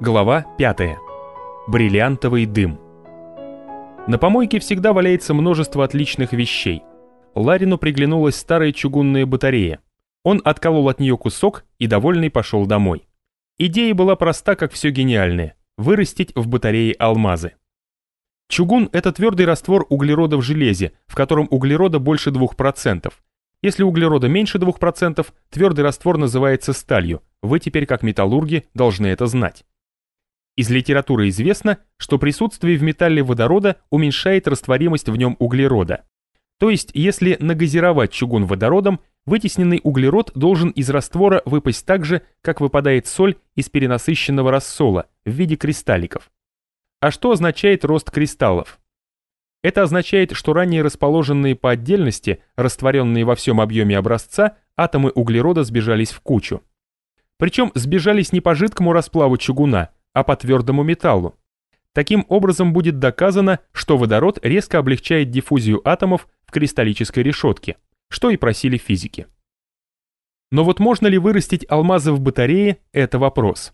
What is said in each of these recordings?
Глава 5. Бриллиантовый дым. На помойке всегда валяется множество отличных вещей. Ларину приглянулась старая чугунная батарея. Он отколол от нее кусок и, довольный, пошел домой. Идея была проста, как все гениальное – вырастить в батарее алмазы. Чугун – это твердый раствор углерода в железе, в котором углерода больше 2%. Если углерода меньше 2%, твердый раствор называется сталью. Вы теперь, как металлурги, должны это знать. Из литературы известно, что присутствие в металле водорода уменьшает растворимость в нем углерода. То есть, если нагазировать чугун водородом, вытесненный углерод должен из раствора выпасть так же, как выпадает соль из перенасыщенного рассола в виде кристалликов. А что означает рост кристаллов? Это означает, что ранее расположенные по отдельности, растворенные во всем объеме образца, атомы углерода сбежались в кучу. Причем сбежались не по жидкому расплаву чугуна, а по твердому металлу. Таким образом будет доказано, что водород резко облегчает диффузию атомов в кристаллической решетке, что и просили физики. Но вот можно ли вырастить алмазы в батарее – это вопрос.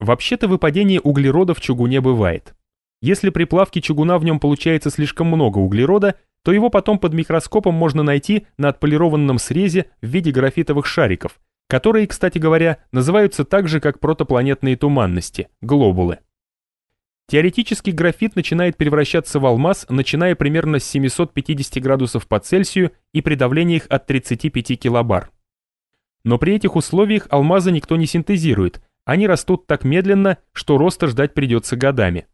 Вообще-то выпадение углерода в чугуне бывает. Если при плавке чугуна в нем получается слишком много углерода, то его потом под микроскопом можно найти на отполированном срезе в виде графитовых шариков, которые, кстати говоря, называются так же, как протопланетные туманности – глобулы. Теоретически графит начинает превращаться в алмаз, начиная примерно с 750 градусов по Цельсию и при давлениях от 35 килобар. Но при этих условиях алмазы никто не синтезирует, они растут так медленно, что роста ждать придется годами.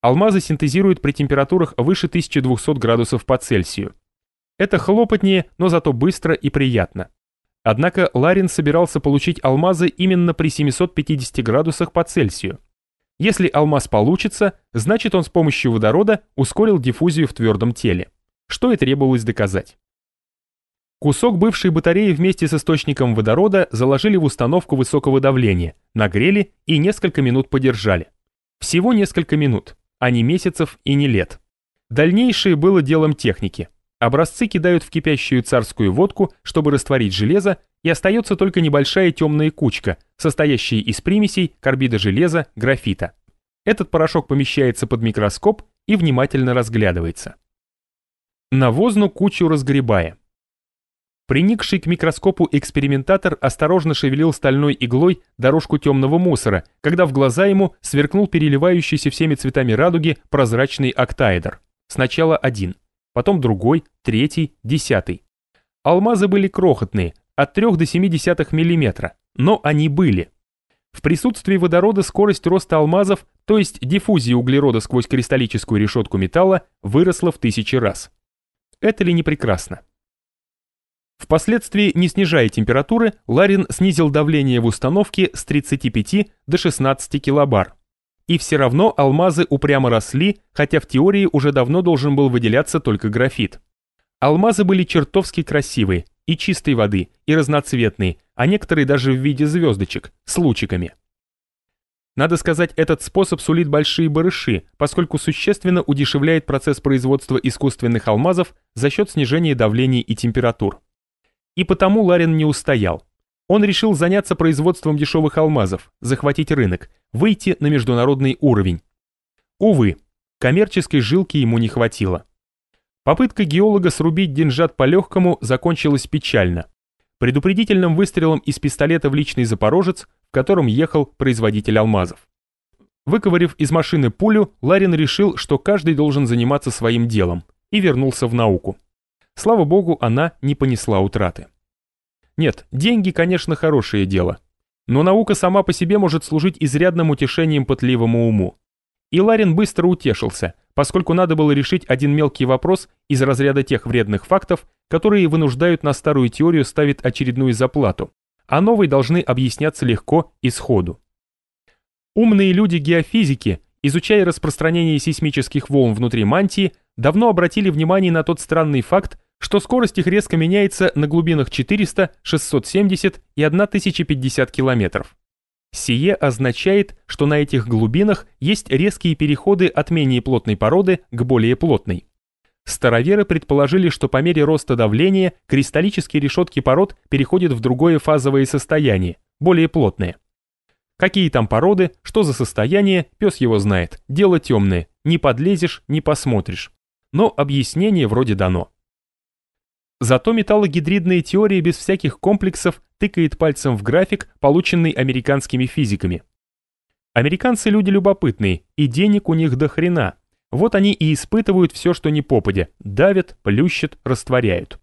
Алмазы синтезируют при температурах выше 1200 градусов по Цельсию. Это хлопотнее, но зато быстро и приятно. Однако Ларин собирался получить алмазы именно при 750 градусах по Цельсию. Если алмаз получится, значит он с помощью водорода ускорил диффузию в твердом теле, что и требовалось доказать. Кусок бывшей батареи вместе с источником водорода заложили в установку высокого давления, нагрели и несколько минут подержали. Всего несколько минут, а не месяцев и не лет. Дальнейшее было делом техники – Образцы кидают в кипящую царскую водку, чтобы растворить железо, и остается только небольшая темная кучка, состоящая из примесей карбида железа, графита. Этот порошок помещается под микроскоп и внимательно разглядывается. Навозну кучу разгребая. Приникший к микроскопу экспериментатор осторожно шевелил стальной иглой дорожку темного мусора, когда в глаза ему сверкнул переливающийся всеми цветами радуги прозрачный октаэдр. Сначала один – потом другой, третий, десятый. Алмазы были крохотные, от 3 до 0,7 мм, но они были. В присутствии водорода скорость роста алмазов, то есть диффузия углерода сквозь кристаллическую решетку металла, выросла в тысячи раз. Это ли не прекрасно? Впоследствии, не снижая температуры, Ларин снизил давление в установке с 35 до 16 килобар и все равно алмазы упрямо росли, хотя в теории уже давно должен был выделяться только графит. Алмазы были чертовски красивые, и чистой воды, и разноцветные, а некоторые даже в виде звездочек, с лучиками. Надо сказать, этот способ сулит большие барыши, поскольку существенно удешевляет процесс производства искусственных алмазов за счет снижения давлений и температур. И потому Ларин не устоял. Он решил заняться производством дешевых алмазов, захватить рынок, выйти на международный уровень. Увы, коммерческой жилки ему не хватило. Попытка геолога срубить деньжат по-легкому закончилась печально. Предупредительным выстрелом из пистолета в личный запорожец, в котором ехал производитель алмазов. Выковырив из машины пулю, Ларин решил, что каждый должен заниматься своим делом, и вернулся в науку. Слава богу, она не понесла утраты. Нет, деньги, конечно, хорошее дело. Но наука сама по себе может служить изрядным утешением пытливому уму. И Ларин быстро утешился, поскольку надо было решить один мелкий вопрос из разряда тех вредных фактов, которые вынуждают на старую теорию ставить очередную заплату, а новые должны объясняться легко и сходу. Умные люди-геофизики, изучая распространение сейсмических волн внутри мантии, давно обратили внимание на тот странный факт, что скорость их резко меняется на глубинах 400, 670 и 1050 километров. Сие означает, что на этих глубинах есть резкие переходы от менее плотной породы к более плотной. Староверы предположили, что по мере роста давления кристаллические решетки пород переходят в другое фазовое состояние, более плотное. Какие там породы, что за состояние, пес его знает. Дело темное, не подлезешь, не посмотришь. Но объяснение вроде дано. Зато металлогидридная теория без всяких комплексов тыкает пальцем в график, полученный американскими физиками. Американцы люди любопытные, и денег у них до хрена. Вот они и испытывают все, что не попадя, давят, плющат, растворяют.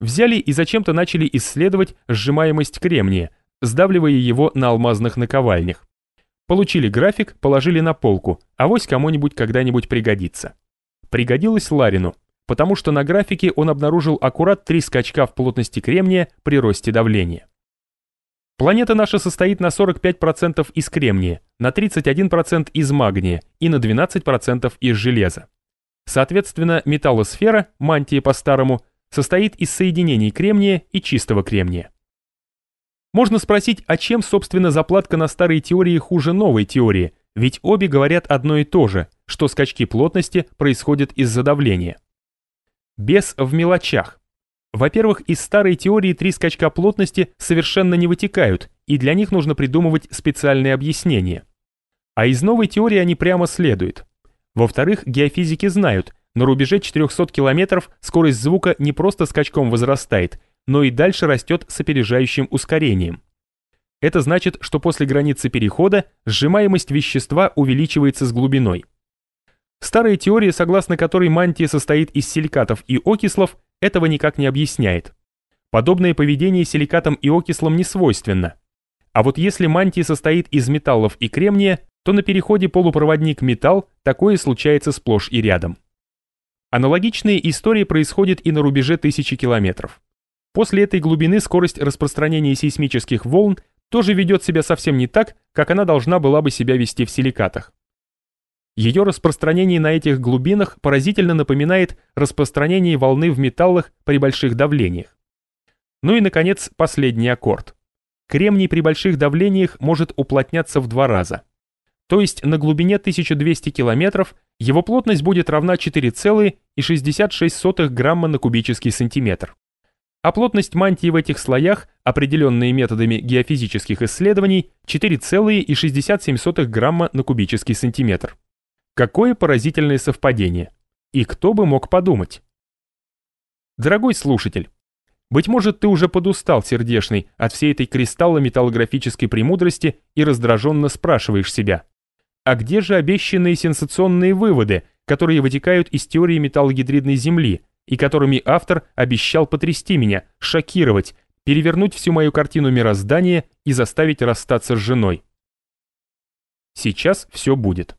Взяли и зачем-то начали исследовать сжимаемость кремния, сдавливая его на алмазных наковальнях. Получили график, положили на полку, а вось кому-нибудь когда-нибудь пригодится. Пригодилось Ларину, потому что на графике он обнаружил аккурат три скачка в плотности кремния при росте давления. Планета наша состоит на 45% из кремния, на 31% из магния и на 12% из железа. Соответственно, металлосфера, мантия по-старому, состоит из соединений кремния и чистого кремния. Можно спросить, а чем, собственно, заплатка на старой теории хуже новой теории, ведь обе говорят одно и то же, что скачки плотности происходят из-за давления. Без в мелочах. Во-первых, из старой теории три скачка плотности совершенно не вытекают, и для них нужно придумывать специальные объяснения. А из новой теории они прямо следуют. Во-вторых, геофизики знают, на рубеже 400 км скорость звука не просто скачком возрастает, но и дальше растет с опережающим ускорением. Это значит, что после границы перехода сжимаемость вещества увеличивается с глубиной. Старая теория, согласно которой мантия состоит из силикатов и окислов, этого никак не объясняет. Подобное поведение силикатам и окислам не свойственно. А вот если мантия состоит из металлов и кремния, то на переходе полупроводник-металл такое случается сплошь и рядом. Аналогичная история происходит и на рубеже тысячи километров. После этой глубины скорость распространения сейсмических волн тоже ведет себя совсем не так, как она должна была бы себя вести в силикатах. Ее распространение на этих глубинах поразительно напоминает распространение волны в металлах при больших давлениях. Ну и, наконец, последний аккорд. Кремний при больших давлениях может уплотняться в два раза. То есть на глубине 1200 километров его плотность будет равна 4,66 грамма на кубический сантиметр. А плотность мантии в этих слоях, определенные методами геофизических исследований, 4,67 грамма на кубический сантиметр. Какое поразительное совпадение. И кто бы мог подумать? Дорогой слушатель, быть может, ты уже подустал, сердешный, от всей этой кристалло-металлографической премудрости и раздраженно спрашиваешь себя, а где же обещанные сенсационные выводы, которые вытекают из теории металлогидридной Земли, и которыми автор обещал потрясти меня, шокировать, перевернуть всю мою картину мироздания и заставить расстаться с женой? Сейчас все будет.